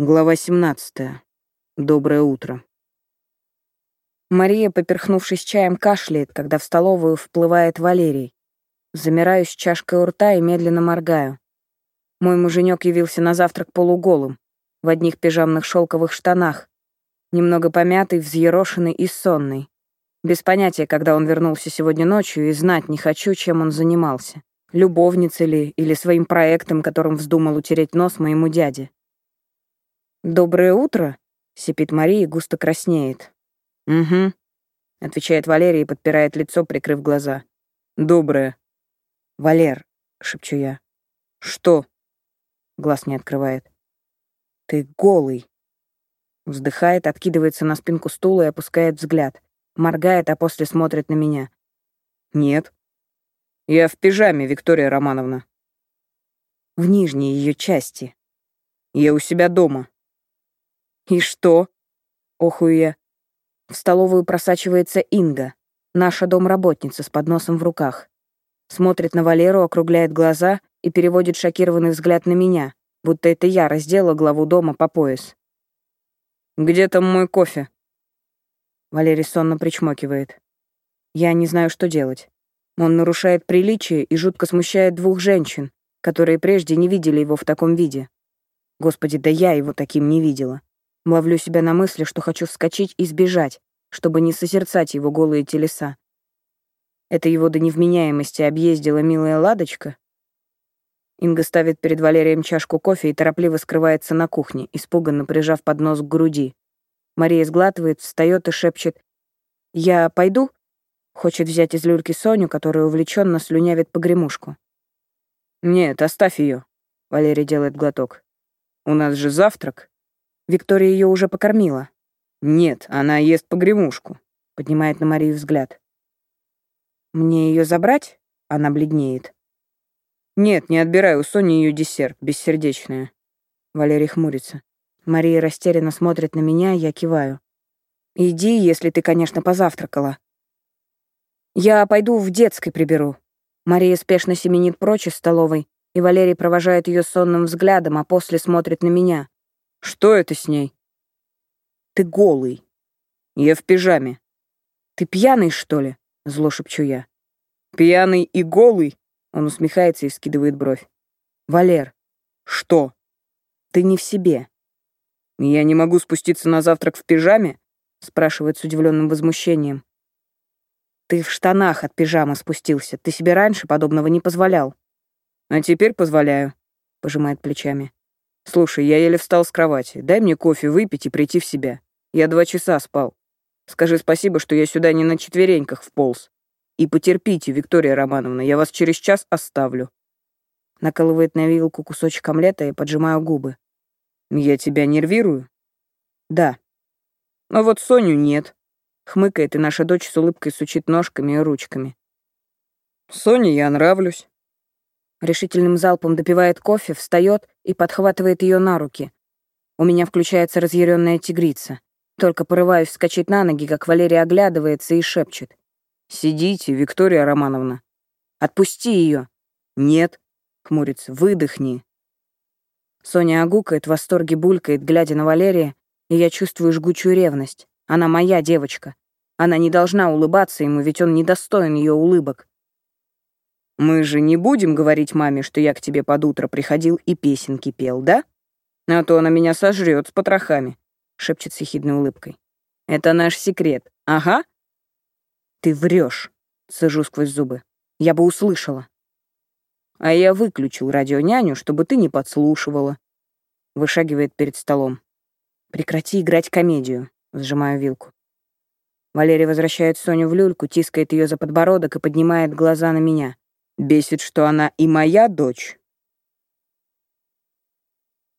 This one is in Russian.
Глава 17. Доброе утро. Мария, поперхнувшись чаем, кашляет, когда в столовую вплывает Валерий. Замираю с чашкой у рта и медленно моргаю. Мой муженек явился на завтрак полуголым, в одних пижамных шелковых штанах, немного помятый, взъерошенный и сонный. Без понятия, когда он вернулся сегодня ночью, и знать не хочу, чем он занимался. Любовницей ли или своим проектом, которым вздумал утереть нос моему дяде. «Доброе утро», — сипит Мария и густо краснеет. «Угу», — отвечает Валерия и подпирает лицо, прикрыв глаза. «Доброе». «Валер», — шепчу я. «Что?» — глаз не открывает. «Ты голый». Вздыхает, откидывается на спинку стула и опускает взгляд. Моргает, а после смотрит на меня. «Нет». «Я в пижаме, Виктория Романовна». «В нижней ее части». «Я у себя дома». «И что?» — охую я. В столовую просачивается Инга, наша домработница с подносом в руках. Смотрит на Валеру, округляет глаза и переводит шокированный взгляд на меня, будто это я раздела главу дома по пояс. «Где там мой кофе?» Валерий сонно причмокивает. Я не знаю, что делать. Он нарушает приличие и жутко смущает двух женщин, которые прежде не видели его в таком виде. Господи, да я его таким не видела. Ловлю себя на мысли, что хочу вскочить и сбежать, чтобы не созерцать его голые телеса. Это его до невменяемости объездила милая ладочка? Инга ставит перед Валерием чашку кофе и торопливо скрывается на кухне, испуганно прижав поднос к груди. Мария сглатывает, встает и шепчет «Я пойду?» Хочет взять из люльки Соню, которая увлеченно слюнявит погремушку. «Нет, оставь ее. Валерий делает глоток. «У нас же завтрак». Виктория ее уже покормила. Нет, она ест погремушку. Поднимает на Марию взгляд. Мне ее забрать? Она бледнеет. Нет, не отбирай у Сони ее десерт, бессердечная. Валерий хмурится. Мария растерянно смотрит на меня, я киваю. Иди, если ты, конечно, позавтракала. Я пойду в детской приберу. Мария спешно семенит прочь из столовой, и Валерий провожает ее сонным взглядом, а после смотрит на меня. Что это с ней? Ты голый. Я в пижаме. Ты пьяный, что ли? Зло шепчу я. Пьяный и голый? Он усмехается и скидывает бровь. Валер. Что? Ты не в себе. Я не могу спуститься на завтрак в пижаме? Спрашивает с удивленным возмущением. Ты в штанах от пижамы спустился. Ты себе раньше подобного не позволял. А теперь позволяю. Пожимает плечами. «Слушай, я еле встал с кровати. Дай мне кофе выпить и прийти в себя. Я два часа спал. Скажи спасибо, что я сюда не на четвереньках вполз. И потерпите, Виктория Романовна, я вас через час оставлю». Накалывает на вилку кусочек омлета и поджимаю губы. «Я тебя нервирую?» «Да». «Но вот Соню нет». Хмыкает, и наша дочь с улыбкой сучит ножками и ручками. «Соне я нравлюсь. Решительным залпом допивает кофе, встает и подхватывает ее на руки. У меня включается разъяренная тигрица. Только порываюсь вскочить на ноги, как Валерия оглядывается и шепчет. «Сидите, Виктория Романовна». «Отпусти ее. «Нет», — хмурится, — «выдохни». Соня огукает, в восторге булькает, глядя на Валерия, и я чувствую жгучую ревность. Она моя девочка. Она не должна улыбаться ему, ведь он недостоин ее улыбок. Мы же не будем говорить маме, что я к тебе под утро приходил и песенки пел, да? А то она меня сожрет с потрохами», — шепчет с ехидной улыбкой. «Это наш секрет. Ага». «Ты врешь, сажу сквозь зубы. «Я бы услышала». «А я выключил радионяню, чтобы ты не подслушивала», — вышагивает перед столом. «Прекрати играть комедию», — сжимаю вилку. Валерий возвращает Соню в люльку, тискает ее за подбородок и поднимает глаза на меня. Бесит, что она и моя дочь.